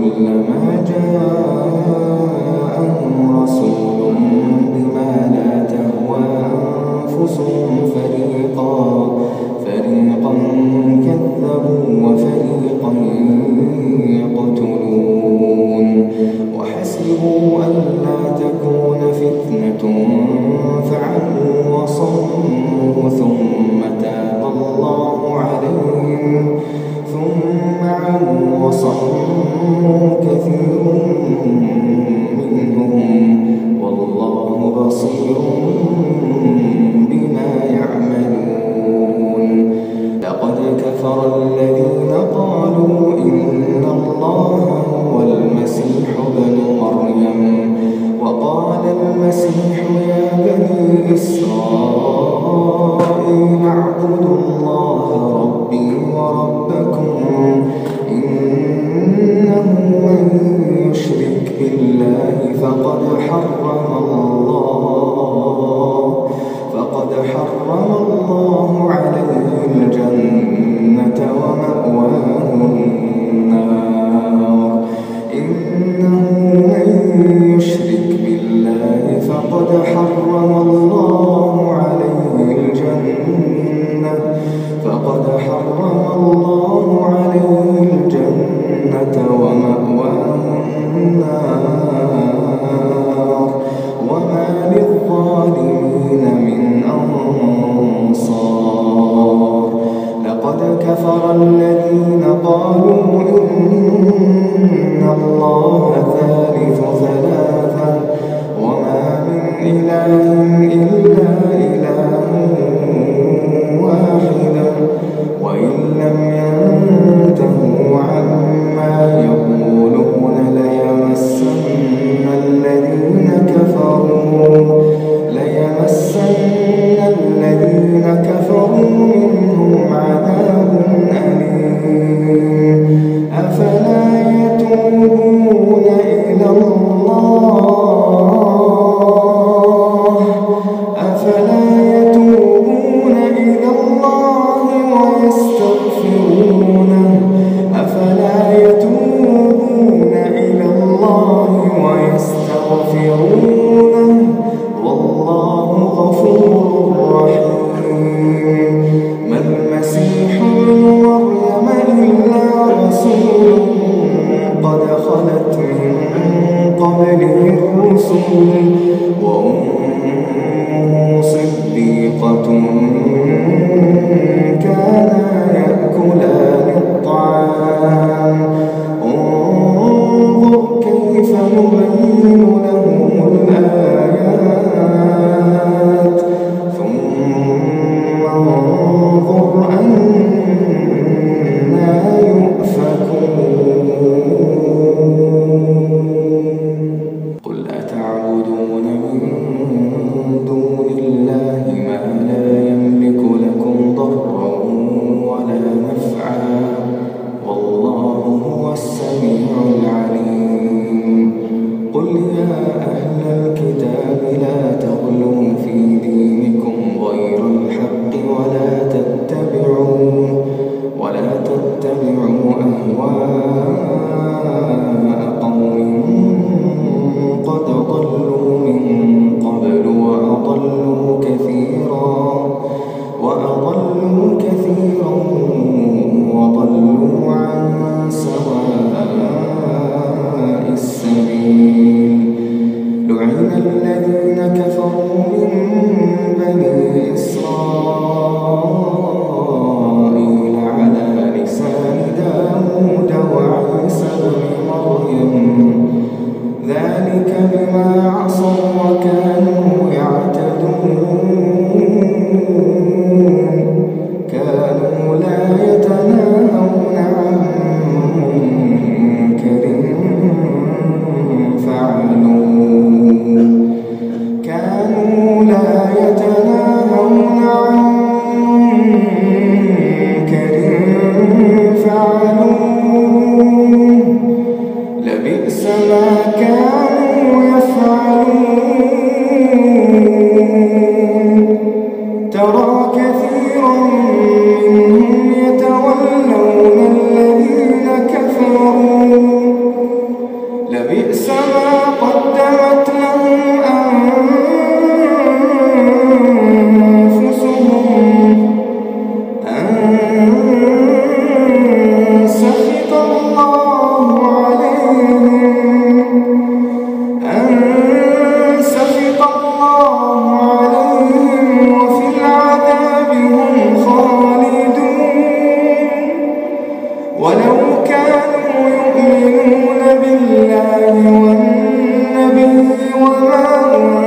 كلما جاءهم رسول بما لا تهوى أنفسهم فريقا فريقا كذبوا وفريقا يقتلون. وحسبوا ألا تكون فتنة Oh.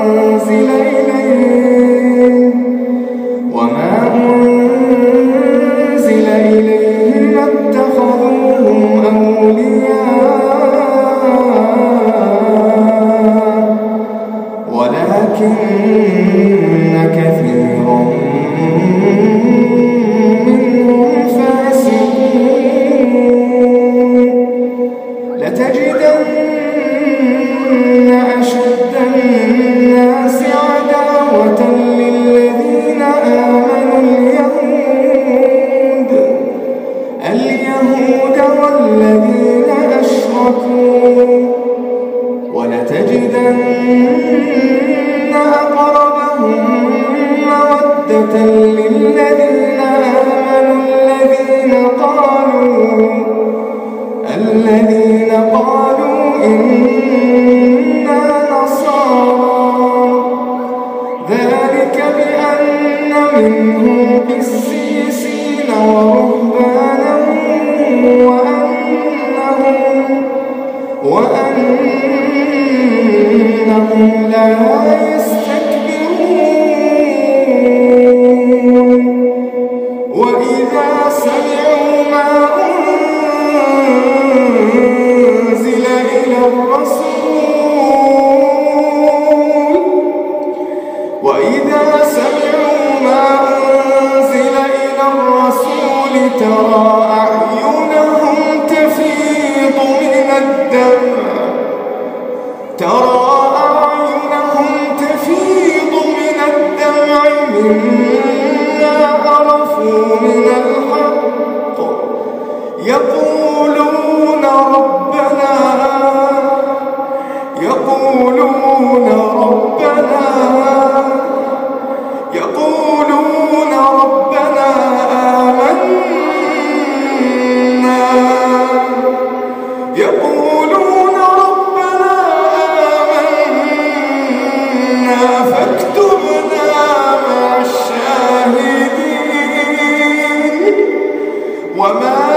Man.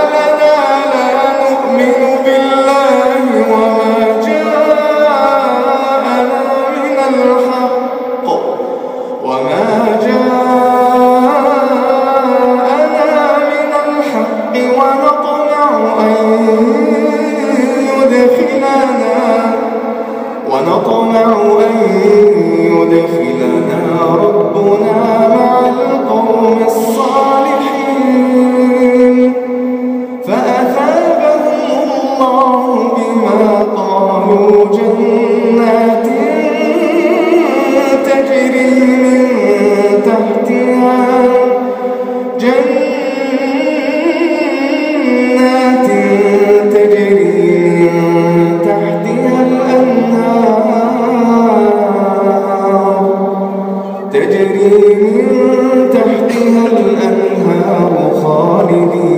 تجري من تحتها الأنهار خالدين.